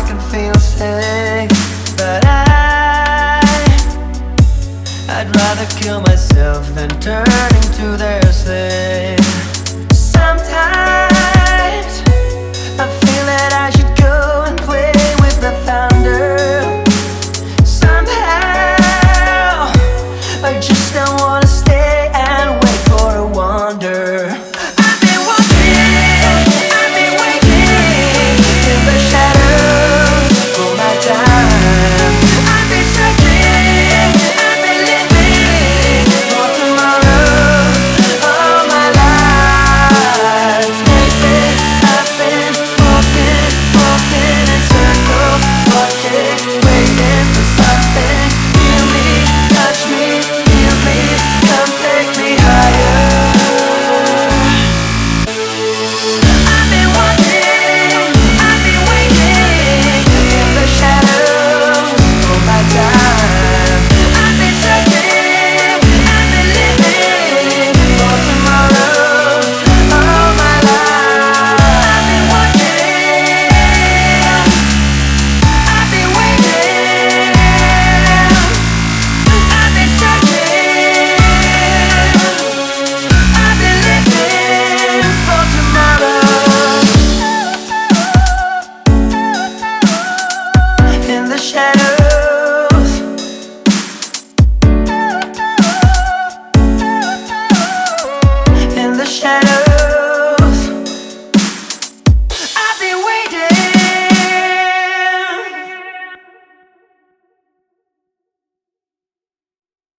I can feel safe, But I I'd rather kill myself than turn into their slave Sometimes I feel that I should go and play with the founder. Somehow I just shadow